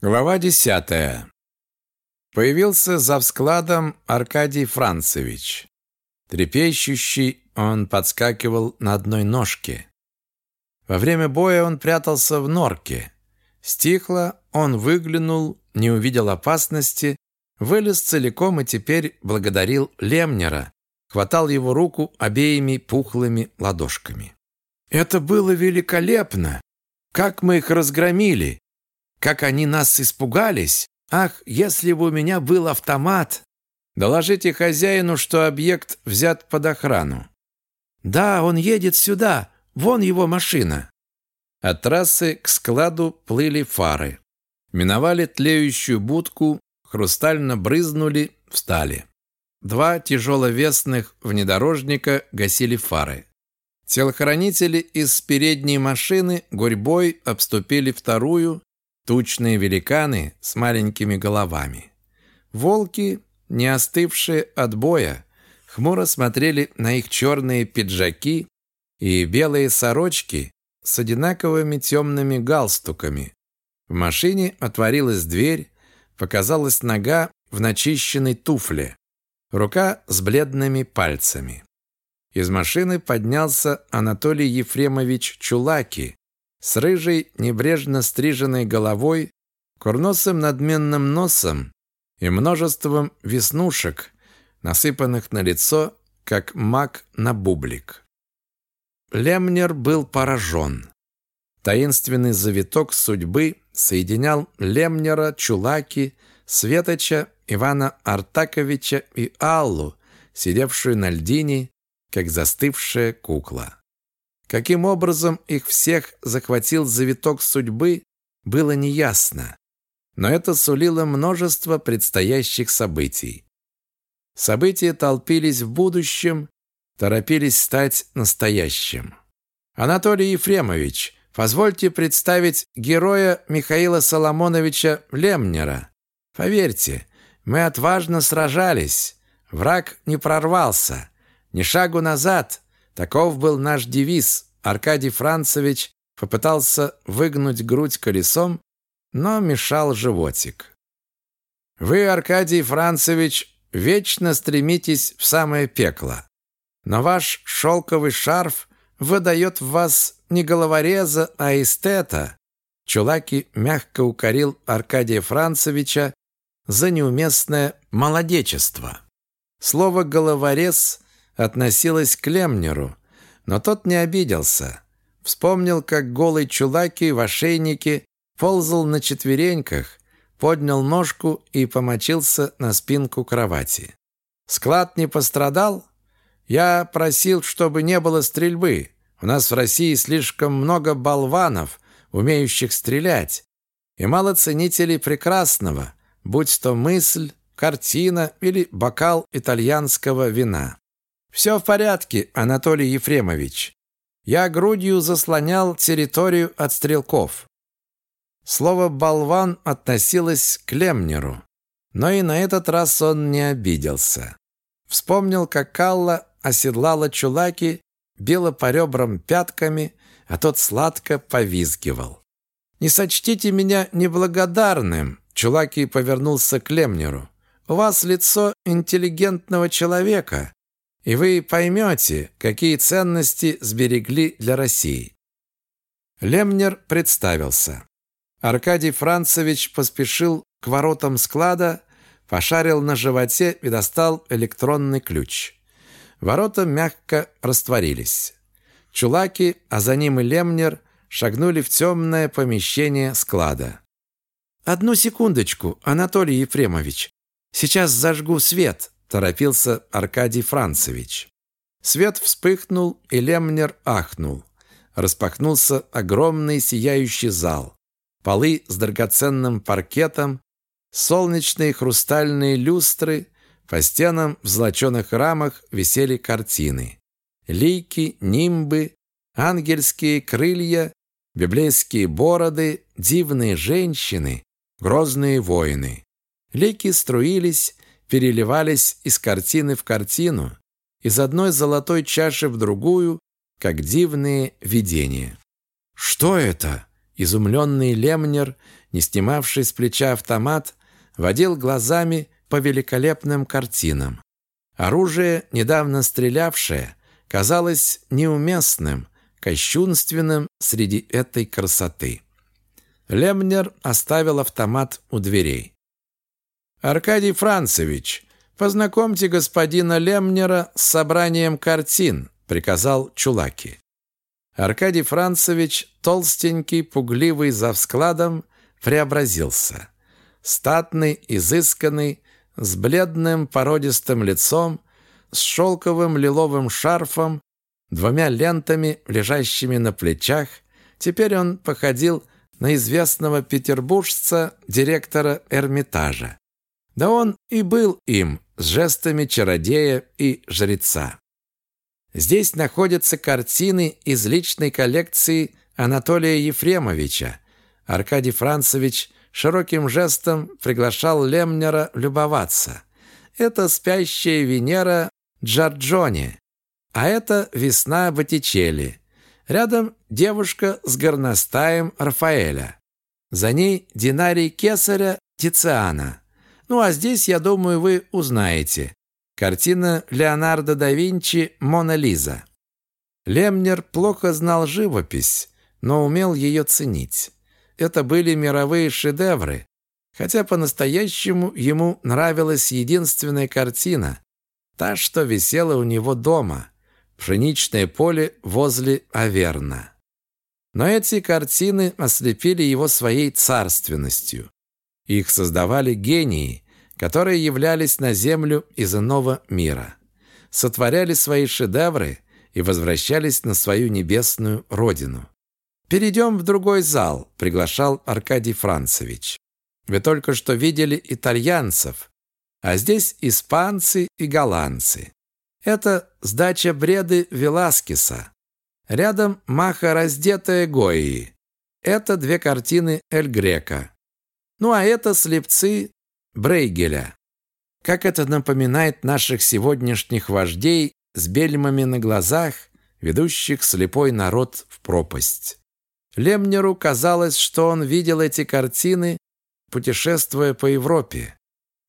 Глава десятая. Появился за складом Аркадий Францевич. Трепещущий, он подскакивал на одной ножке. Во время боя он прятался в норке. Стихло, он выглянул, не увидел опасности, вылез целиком и теперь благодарил Лемнера, хватал его руку обеими пухлыми ладошками. «Это было великолепно! Как мы их разгромили! Как они нас испугались! Ах, если бы у меня был автомат!» «Доложите хозяину, что объект взят под охрану». «Да, он едет сюда. Вон его машина». От трассы к складу плыли фары. Миновали тлеющую будку, хрустально брызнули, встали. Два тяжеловесных внедорожника гасили фары. Телохранители из передней машины гурьбой обступили вторую, Тучные великаны с маленькими головами. Волки, не остывшие от боя, хмуро смотрели на их черные пиджаки и белые сорочки с одинаковыми темными галстуками. В машине отворилась дверь, показалась нога в начищенной туфле, рука с бледными пальцами. Из машины поднялся Анатолий Ефремович Чулаки с рыжей, небрежно стриженной головой, курносым надменным носом и множеством веснушек, насыпанных на лицо, как мак на бублик. Лемнер был поражен. Таинственный завиток судьбы соединял Лемнера, Чулаки, Светоча, Ивана Артаковича и Аллу, сидевшую на льдине, как застывшая кукла. Каким образом их всех захватил завиток судьбы, было неясно. Но это сулило множество предстоящих событий. События толпились в будущем, торопились стать настоящим. Анатолий Ефремович, позвольте представить героя Михаила Соломоновича Лемнера. Поверьте, мы отважно сражались, враг не прорвался, ни шагу назад – Таков был наш девиз. Аркадий Францевич попытался выгнуть грудь колесом, но мешал животик. Вы, Аркадий Францевич, вечно стремитесь в самое пекло. Но ваш шелковый шарф выдает в вас не головореза, а эстета. Чулаки мягко укорил Аркадия Францевича за неуместное молодечество. Слово «головорез» относилась к Лемнеру, но тот не обиделся. Вспомнил, как голый чулаки в ошейнике ползал на четвереньках, поднял ножку и помочился на спинку кровати. «Склад не пострадал? Я просил, чтобы не было стрельбы. У нас в России слишком много болванов, умеющих стрелять, и мало ценителей прекрасного, будь то мысль, картина или бокал итальянского вина. «Все в порядке, Анатолий Ефремович. Я грудью заслонял территорию от стрелков». Слово «болван» относилось к Лемнеру, но и на этот раз он не обиделся. Вспомнил, как Калла оседлала чулаки, била по ребрам пятками, а тот сладко повизгивал. «Не сочтите меня неблагодарным», — Чулаки повернулся к Лемнеру. «У вас лицо интеллигентного человека, и вы поймете, какие ценности сберегли для России. Лемнер представился. Аркадий Францевич поспешил к воротам склада, пошарил на животе и достал электронный ключ. Ворота мягко растворились. Чулаки, а за ним и Лемнер шагнули в темное помещение склада. «Одну секундочку, Анатолий Ефремович. Сейчас зажгу свет», торопился Аркадий Францевич. Свет вспыхнул, и Лемнер ахнул. Распахнулся огромный сияющий зал. Полы с драгоценным паркетом, солнечные хрустальные люстры, по стенам в золоченых рамах висели картины. Лики, нимбы, ангельские крылья, библейские бороды, дивные женщины, грозные воины. Лики струились, переливались из картины в картину, из одной золотой чаши в другую, как дивные видения. «Что это?» Изумленный Лемнер, не снимавший с плеча автомат, водил глазами по великолепным картинам. Оружие, недавно стрелявшее, казалось неуместным, кощунственным среди этой красоты. Лемнер оставил автомат у дверей. «Аркадий Францевич, познакомьте господина Лемнера с собранием картин», приказал Чулаки. Аркадий Францевич, толстенький, пугливый за вскладом, преобразился. Статный, изысканный, с бледным породистым лицом, с шелковым лиловым шарфом, двумя лентами, лежащими на плечах, теперь он походил на известного петербуржца, директора Эрмитажа. Да он и был им, с жестами чародея и жреца. Здесь находятся картины из личной коллекции Анатолия Ефремовича. Аркадий Францевич широким жестом приглашал Лемнера любоваться. Это спящая Венера Джорджони, а это весна Боттичелли. Рядом девушка с горностаем Рафаэля. За ней динарий кесаря Тициана. Ну а здесь, я думаю, вы узнаете. Картина Леонардо да Винчи «Мона Лиза». Лемнер плохо знал живопись, но умел ее ценить. Это были мировые шедевры, хотя по-настоящему ему нравилась единственная картина, та, что висела у него дома, пшеничное поле возле Аверна. Но эти картины ослепили его своей царственностью. Их создавали гении, которые являлись на землю из иного мира, сотворяли свои шедевры и возвращались на свою небесную родину. «Перейдем в другой зал», — приглашал Аркадий Францевич. «Вы только что видели итальянцев, а здесь испанцы и голландцы. Это сдача бреды Веласкеса. Рядом маха раздетая Гои. Это две картины Эль Грека. Ну а это слепцы Брейгеля. Как это напоминает наших сегодняшних вождей с бельмами на глазах, ведущих слепой народ в пропасть. Лемнеру казалось, что он видел эти картины, путешествуя по Европе.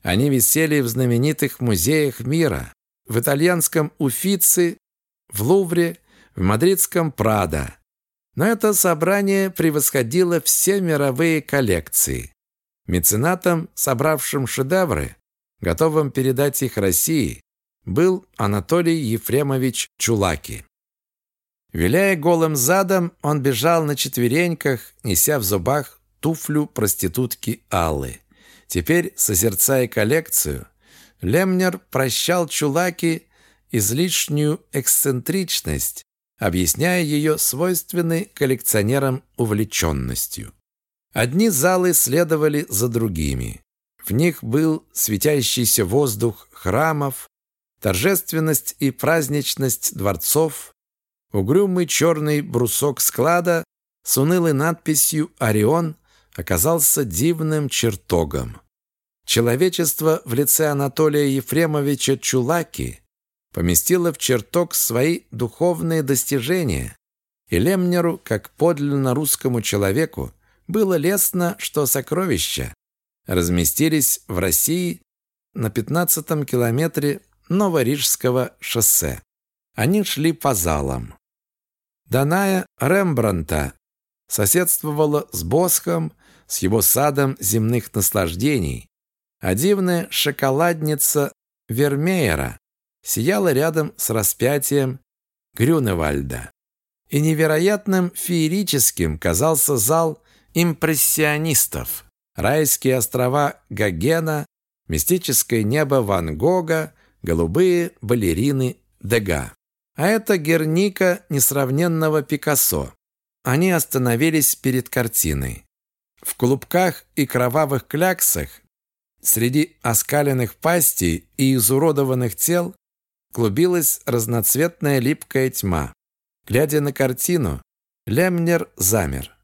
Они висели в знаменитых музеях мира, в итальянском Уфице, в Лувре, в мадридском Прадо. Но это собрание превосходило все мировые коллекции. Меценатом, собравшим шедевры, готовым передать их России, был Анатолий Ефремович Чулаки. Виляя голым задом, он бежал на четвереньках, неся в зубах туфлю проститутки Аллы. Теперь, созерцая коллекцию, Лемнер прощал Чулаки излишнюю эксцентричность, объясняя ее свойственной коллекционерам увлеченностью. Одни залы следовали за другими. В них был светящийся воздух храмов, торжественность и праздничность дворцов, угрюмый черный брусок склада с унылой надписью «Орион» оказался дивным чертогом. Человечество в лице Анатолия Ефремовича Чулаки поместило в чертог свои духовные достижения, и Лемнеру, как подлинно русскому человеку, было лестно, что сокровища разместились в России на 15 километре Новорижского шоссе. Они шли по залам. Даная Рембранта соседствовала с Босхом, с его садом земных наслаждений, а дивная шоколадница Вермеера сияла рядом с распятием Грюневальда. И невероятным феерическим казался зал импрессионистов, райские острова Гогена, мистическое небо Ван Гога, голубые балерины Дега. А это Герника несравненного Пикассо. Они остановились перед картиной. В клубках и кровавых кляксах, среди оскаленных пастей и изуродованных тел, клубилась разноцветная липкая тьма. Глядя на картину, Лемнер замер.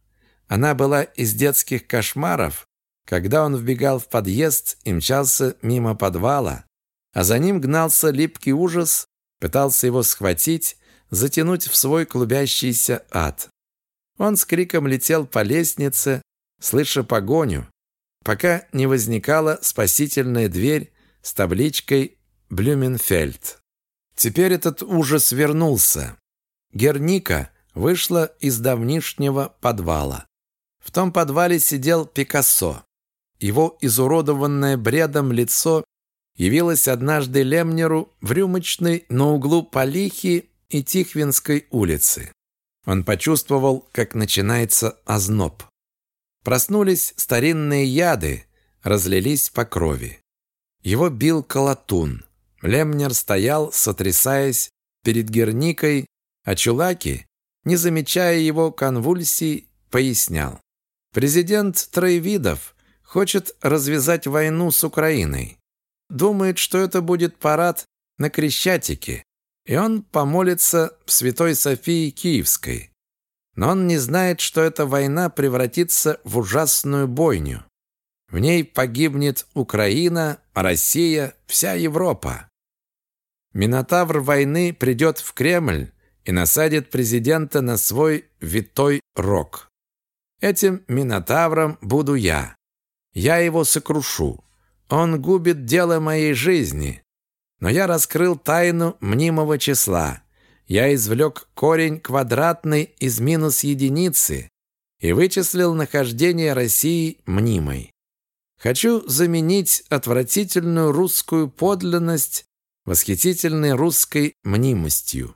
Она была из детских кошмаров, когда он вбегал в подъезд и мчался мимо подвала, а за ним гнался липкий ужас, пытался его схватить, затянуть в свой клубящийся ад. Он с криком летел по лестнице, слыша погоню, пока не возникала спасительная дверь с табличкой «Блюменфельд». Теперь этот ужас вернулся. Герника вышла из давнишнего подвала. В том подвале сидел Пикассо. Его изуродованное бредом лицо явилось однажды Лемнеру в рюмочной на углу Полихи и Тихвинской улицы. Он почувствовал, как начинается озноб. Проснулись старинные яды, разлились по крови. Его бил колотун. Лемнер стоял, сотрясаясь перед Герникой, а Чулаки, не замечая его конвульсий, пояснял. Президент Троевидов хочет развязать войну с Украиной. Думает, что это будет парад на Крещатике, и он помолится в Святой Софии Киевской. Но он не знает, что эта война превратится в ужасную бойню. В ней погибнет Украина, Россия, вся Европа. Минотавр войны придет в Кремль и насадит президента на свой витой рог. Этим Минотавром буду я. Я его сокрушу. Он губит дело моей жизни. Но я раскрыл тайну мнимого числа. Я извлек корень квадратный из минус единицы и вычислил нахождение России мнимой. Хочу заменить отвратительную русскую подлинность восхитительной русской мнимостью,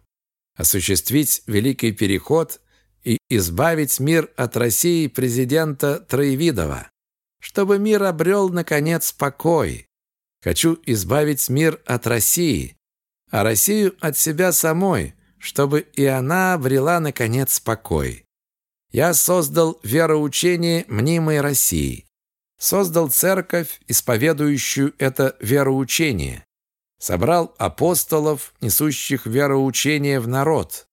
осуществить великий переход и избавить мир от России президента Троевидова, чтобы мир обрел, наконец, покой. Хочу избавить мир от России, а Россию от себя самой, чтобы и она обрела, наконец, покой. Я создал вероучение мнимой России, создал церковь, исповедующую это вероучение, собрал апостолов, несущих вероучение в народ,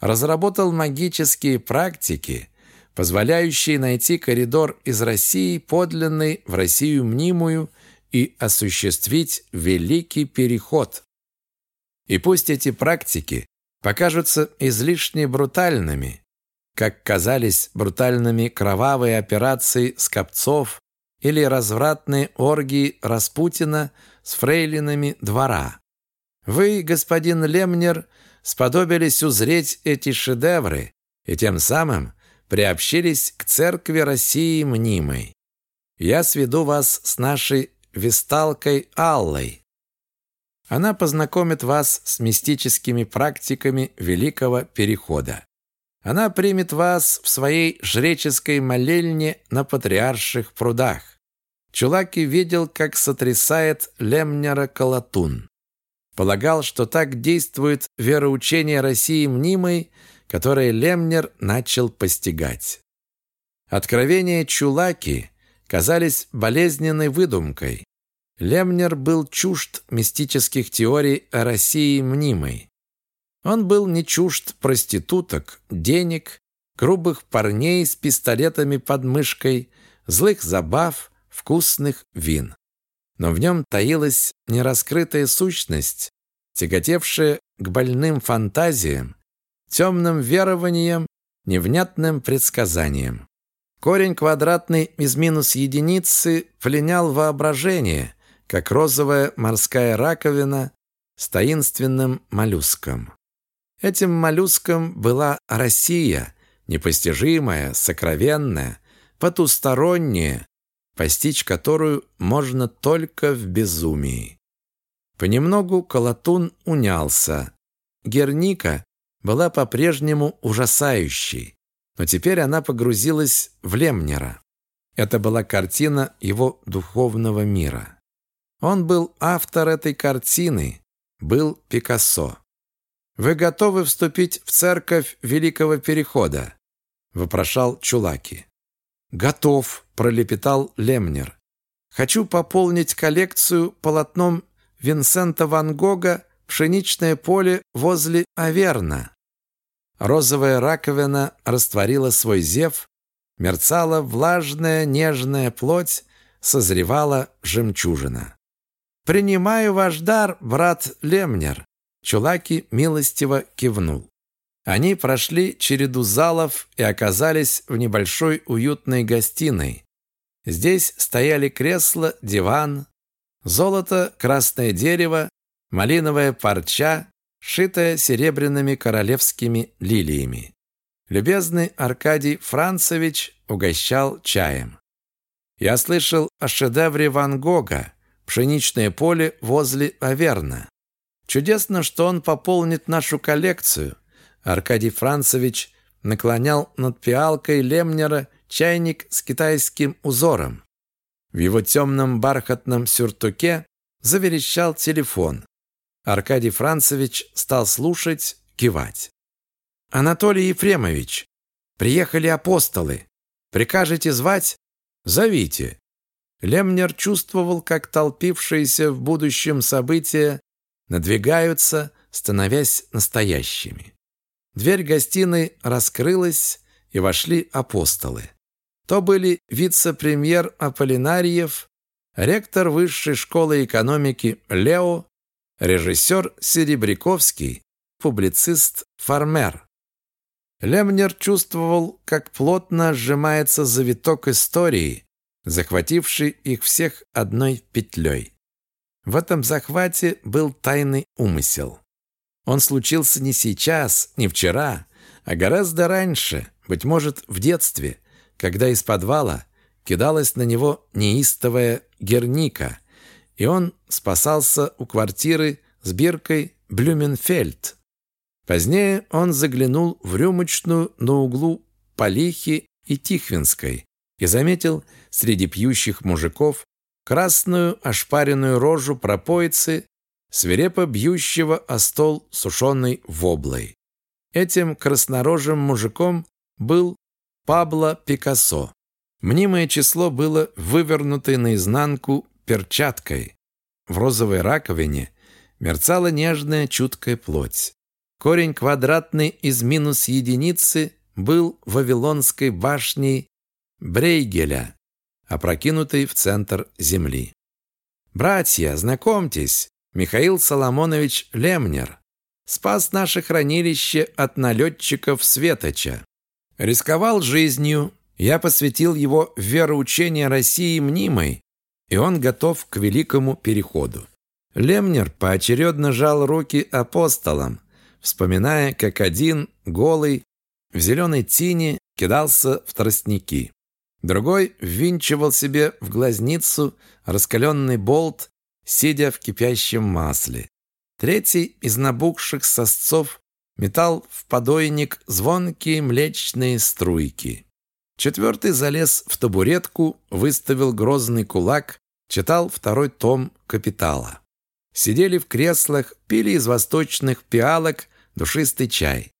разработал магические практики, позволяющие найти коридор из России подлинный в Россию мнимую и осуществить великий переход. И пусть эти практики покажутся излишне брутальными, как казались брутальными кровавые операции скопцов или развратные оргии Распутина с фрейлинами двора. Вы, господин Лемнер, сподобились узреть эти шедевры и тем самым приобщились к церкви России мнимой. Я сведу вас с нашей весталкой Аллой. Она познакомит вас с мистическими практиками Великого Перехода. Она примет вас в своей жреческой молельне на Патриарших прудах. Чулаки видел, как сотрясает Лемнера Колотун. Полагал, что так действует вероучение России мнимой, которое Лемнер начал постигать. Откровения Чулаки казались болезненной выдумкой. Лемнер был чужд мистических теорий о России мнимой. Он был не чужд проституток, денег, грубых парней с пистолетами под мышкой, злых забав, вкусных вин. Но в нем таилась нераскрытая сущность, тяготевшая к больным фантазиям, темным верованиям, невнятным предсказаниям. Корень квадратный из минус единицы пленял воображение, как розовая морская раковина с таинственным моллюском. Этим моллюском была Россия, непостижимая, сокровенная, потусторонняя, постичь которую можно только в безумии. Понемногу Колотун унялся. Герника была по-прежнему ужасающей, но теперь она погрузилась в Лемнера. Это была картина его духовного мира. Он был автор этой картины, был Пикассо. «Вы готовы вступить в церковь Великого Перехода?» – вопрошал Чулаки. «Готов», – пролепетал Лемнер. «Хочу пополнить коллекцию полотном Винсента Ван Гога «Пшеничное поле возле Аверна». Розовая раковина растворила свой зев, мерцала влажная нежная плоть, созревала жемчужина. «Принимаю ваш дар, брат Лемнер», Чулаки милостиво кивнул. Они прошли череду залов и оказались в небольшой уютной гостиной. Здесь стояли кресла, диван, золото, красное дерево, малиновая парча, шитая серебряными королевскими лилиями. Любезный Аркадий Францевич угощал чаем. Я слышал о шедевре Ван Гога «Пшеничное поле возле Аверна». Чудесно, что он пополнит нашу коллекцию. Аркадий Францевич наклонял над пиалкой Лемнера чайник с китайским узором. В его темном бархатном сюртуке заверещал телефон. Аркадий Францевич стал слушать, кивать. «Анатолий Ефремович, приехали апостолы. Прикажете звать? Зовите». Лемнер чувствовал, как толпившиеся в будущем события надвигаются, становясь настоящими. Дверь гостиной раскрылась, и вошли апостолы. То были вице-премьер Аполлинариев, ректор Высшей школы экономики Лео, режиссер Серебряковский, публицист Фармер. Лемнер чувствовал, как плотно сжимается завиток истории, захвативший их всех одной петлей. В этом захвате был тайный умысел. Он случился не сейчас, не вчера, а гораздо раньше, быть может, в детстве, когда из подвала кидалась на него неистовая Герника, и он спасался у квартиры с биркой Блюменфельд. Позднее он заглянул в рюмочную на углу Полихи и Тихвинской и заметил среди пьющих мужиков красную ошпаренную рожу пропоицы, свирепо бьющего о стол сушеной воблой. Этим краснорожим мужиком был Пабло Пикассо. Мнимое число было вывернутой наизнанку перчаткой. В розовой раковине мерцала нежная чуткая плоть. Корень квадратный из минус единицы был Вавилонской башней Брейгеля, опрокинутой в центр земли. «Братья, знакомьтесь, Михаил Соломонович Лемнер спас наше хранилище от налетчиков Светоча. Рисковал жизнью, я посвятил его в вероучение России мнимой, и он готов к великому переходу. Лемнер поочередно жал руки апостолам, вспоминая, как один, голый, в зеленой тине кидался в тростники. Другой ввинчивал себе в глазницу раскаленный болт, сидя в кипящем масле. Третий из набухших сосцов метал в подойник звонкие млечные струйки. Четвертый залез в табуретку, выставил грозный кулак, читал второй том «Капитала». Сидели в креслах, пили из восточных пиалок душистый чай.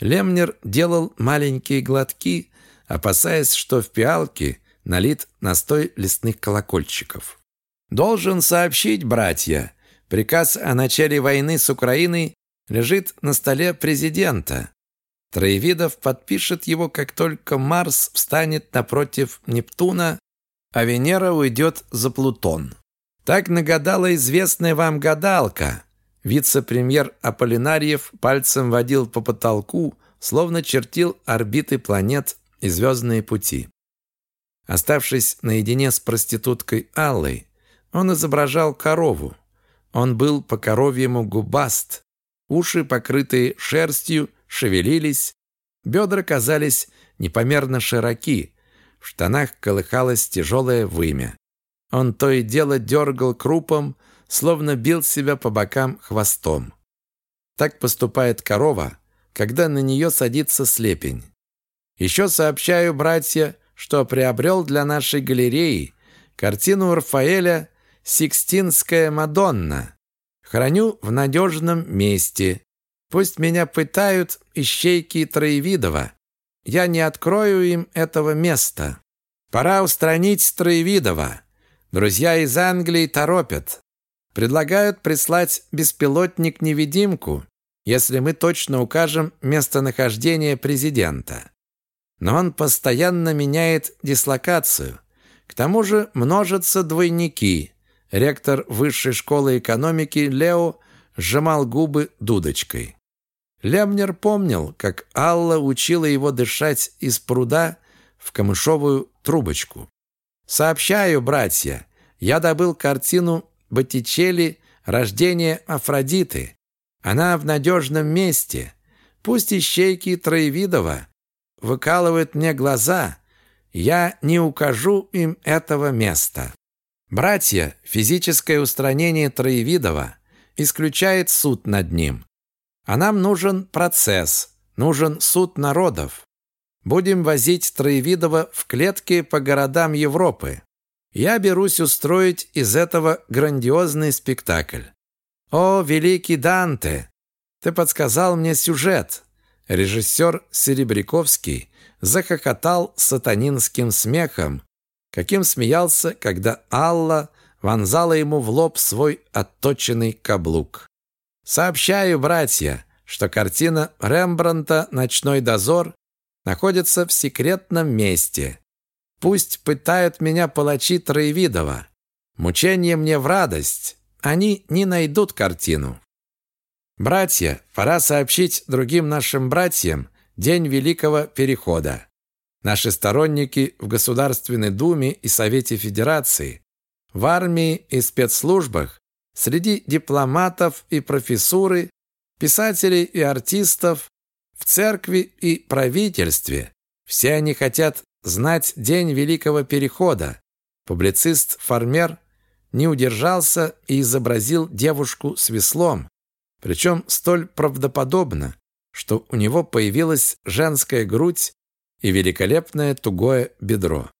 Лемнер делал маленькие глотки, опасаясь, что в пиалке налит настой лесных колокольчиков. «Должен сообщить, братья, приказ о начале войны с Украиной лежит на столе президента. Троевидов подпишет его, как только Марс встанет напротив Нептуна, а Венера уйдет за Плутон. Так нагадала известная вам гадалка. Вице-премьер Аполлинариев пальцем водил по потолку, словно чертил орбиты планет и звездные пути. Оставшись наедине с проституткой Аллой, он изображал корову. Он был по коровьему губаст, уши, покрытые шерстью, шевелились, бедра казались непомерно широки, в штанах колыхалось тяжелое вымя. Он то и дело дергал крупом, словно бил себя по бокам хвостом. Так поступает корова, когда на нее садится слепень. Еще сообщаю, братья, что приобрел для нашей галереи картину Рафаэля «Сикстинская Мадонна». Храню в надежном месте. Пусть меня пытают ищейки Троевидова. Я не открою им этого места. Пора устранить Троевидова. Друзья из Англии торопят. Предлагают прислать беспилотник-невидимку, если мы точно укажем местонахождение президента. Но он постоянно меняет дислокацию. К тому же множатся двойники. Ректор Высшей школы экономики Лео сжимал губы дудочкой. Лемнер помнил, как Алла учила его дышать из пруда в камышовую трубочку. «Сообщаю, братья, я добыл картину Боттичелли «Рождение Афродиты». Она в надежном месте. Пусть ищейки Троевидова выкалывают мне глаза, я не укажу им этого места. Братья, физическое устранение Троевидова исключает суд над ним. А нам нужен процесс, нужен суд народов. Будем возить Троевидова в клетки по городам Европы. Я берусь устроить из этого грандиозный спектакль. О, великий Данте! Ты подсказал мне сюжет. Режиссер Серебряковский захохотал сатанинским смехом, каким смеялся, когда Алла вонзала ему в лоб свой отточенный каблук. Сообщаю, братья, что картина Рембрандта «Ночной дозор» находится в секретном месте. Пусть пытают меня палачи Троевидова. Мучение мне в радость. Они не найдут картину. Братья, пора сообщить другим нашим братьям день Великого Перехода. Наши сторонники в Государственной Думе и Совете Федерации, в армии и спецслужбах среди дипломатов и профессуры, писателей и артистов, в церкви и правительстве. Все они хотят знать день Великого Перехода. Публицист Фармер не удержался и изобразил девушку с веслом, причем столь правдоподобно, что у него появилась женская грудь и великолепное тугое бедро.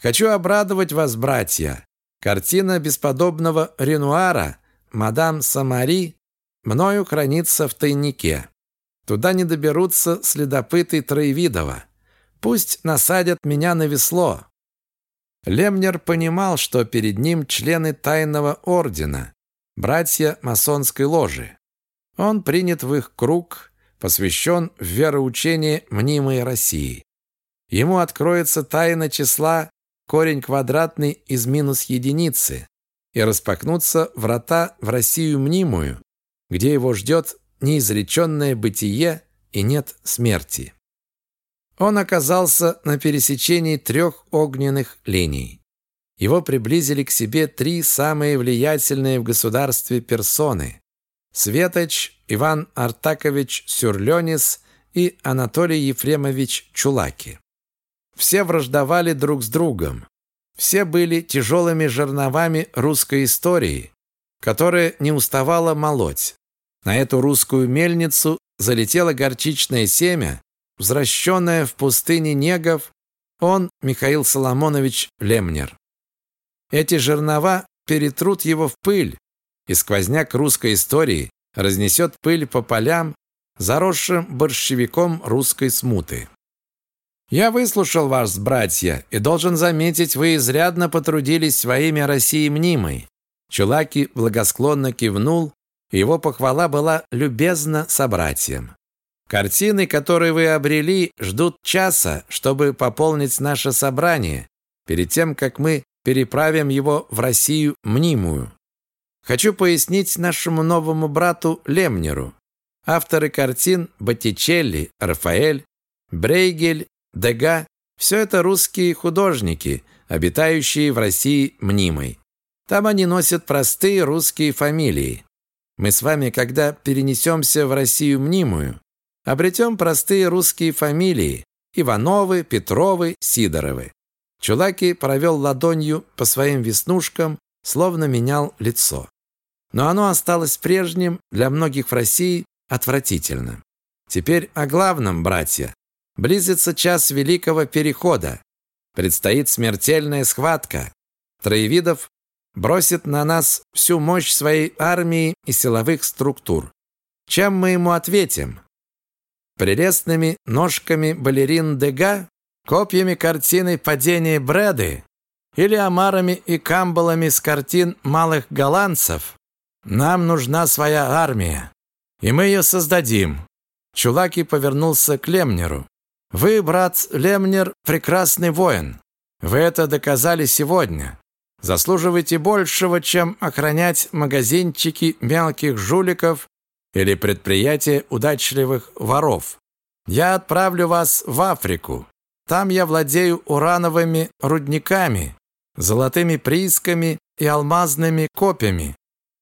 Хочу обрадовать вас, братья. Картина бесподобного Ренуара «Мадам Самари» мною хранится в тайнике. Туда не доберутся следопыты Троевидова. Пусть насадят меня на весло. Лемнер понимал, что перед ним члены тайного ордена, братья масонской ложи. Он принят в их круг, посвящен в вероучение мнимой России. Ему откроется тайна числа корень квадратный из минус единицы, и распахнутся врата в Россию мнимую, где его ждет неизреченное бытие и нет смерти. Он оказался на пересечении трех огненных линий. Его приблизили к себе три самые влиятельные в государстве персоны – Светоч, Иван Артакович Сюрленис и Анатолий Ефремович Чулаки. Все враждовали друг с другом. Все были тяжелыми жерновами русской истории, которая не уставала молоть. На эту русскую мельницу залетело горчичное семя, возвращенное в пустыне негов, он, Михаил Соломонович Лемнер. Эти жернова перетрут его в пыль, и сквозняк русской истории разнесет пыль по полям, заросшим борщевиком русской смуты. Я выслушал вас, братья, и должен заметить, вы изрядно потрудились во имя России мнимой. Чулаки благосклонно кивнул, и его похвала была любезна собратьям. Картины, которые вы обрели, ждут часа, чтобы пополнить наше собрание, перед тем, как мы переправим его в Россию мнимую. Хочу пояснить нашему новому брату Лемнеру. Авторы картин Боттичелли, Рафаэль, Брейгель Дега – все это русские художники, обитающие в России мнимой. Там они носят простые русские фамилии. Мы с вами, когда перенесемся в Россию мнимую, обретем простые русские фамилии – Ивановы, Петровы, Сидоровы. Чулаки провел ладонью по своим веснушкам, словно менял лицо. Но оно осталось прежним, для многих в России отвратительно. Теперь о главном, братья. Близится час Великого Перехода. Предстоит смертельная схватка. Троевидов бросит на нас всю мощь своей армии и силовых структур. Чем мы ему ответим? Прелестными ножками балерин Дега? Копьями картины «Падение Брэды»? Или омарами и камбалами с картин малых голландцев? Нам нужна своя армия, и мы ее создадим. Чулаки повернулся к Лемнеру. Вы, брат Лемнер, прекрасный воин. Вы это доказали сегодня. Заслуживаете большего, чем охранять магазинчики мелких жуликов или предприятие удачливых воров. Я отправлю вас в Африку. Там я владею урановыми рудниками, золотыми приисками и алмазными копьями.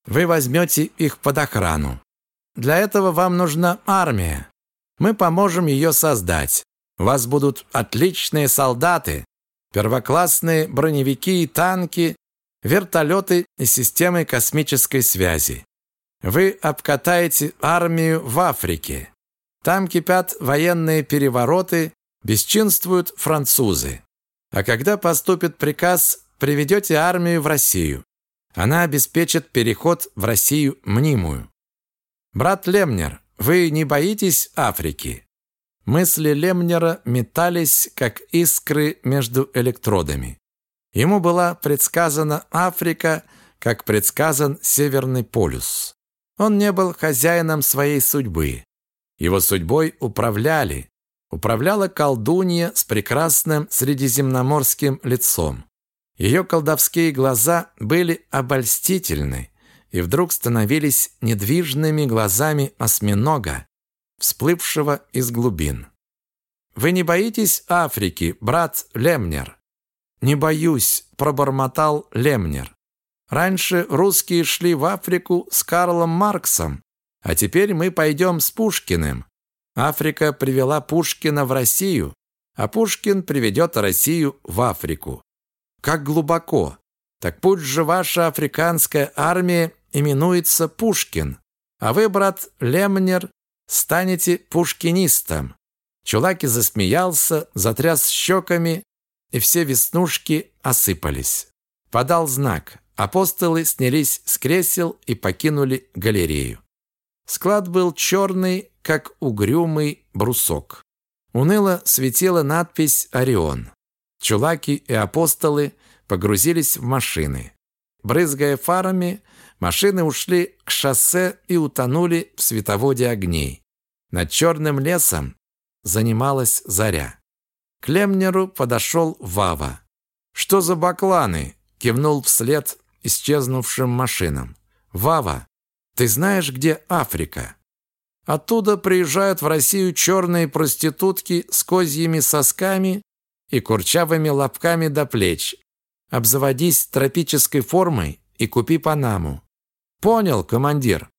Вы возьмете их под охрану. Для этого вам нужна армия. Мы поможем ее создать. У вас будут отличные солдаты, первоклассные броневики и танки, вертолеты и системы космической связи. Вы обкатаете армию в Африке. Там кипят военные перевороты, бесчинствуют французы. А когда поступит приказ, приведете армию в Россию. Она обеспечит переход в Россию мнимую. Брат Лемнер, вы не боитесь Африки? Мысли Лемнера метались, как искры между электродами. Ему была предсказана Африка, как предсказан Северный полюс. Он не был хозяином своей судьбы. Его судьбой управляли. Управляла колдунья с прекрасным средиземноморским лицом. Ее колдовские глаза были обольстительны и вдруг становились недвижными глазами осьминога, всплывшего из глубин. «Вы не боитесь Африки, брат Лемнер?» «Не боюсь», – пробормотал Лемнер. «Раньше русские шли в Африку с Карлом Марксом, а теперь мы пойдем с Пушкиным. Африка привела Пушкина в Россию, а Пушкин приведет Россию в Африку. Как глубоко! Так пусть же ваша африканская армия именуется Пушкин, а вы, брат Лемнер, станете пушкинистом. Чулаки засмеялся, затряс щеками, и все веснушки осыпались. Подал знак. Апостолы снялись с кресел и покинули галерею. Склад был черный, как угрюмый брусок. Уныло светила надпись «Орион». Чулаки и апостолы погрузились в машины. Брызгая фарами, машины ушли к шоссе и утонули в световоде огней. Над черным лесом занималась заря. К Лемнеру подошел Вава. «Что за бакланы?» – кивнул вслед исчезнувшим машинам. «Вава, ты знаешь, где Африка?» Оттуда приезжают в Россию черные проститутки с козьими сосками и курчавыми лобками до плеч. Обзаводись тропической формой и купи Панаму. Понял, командир.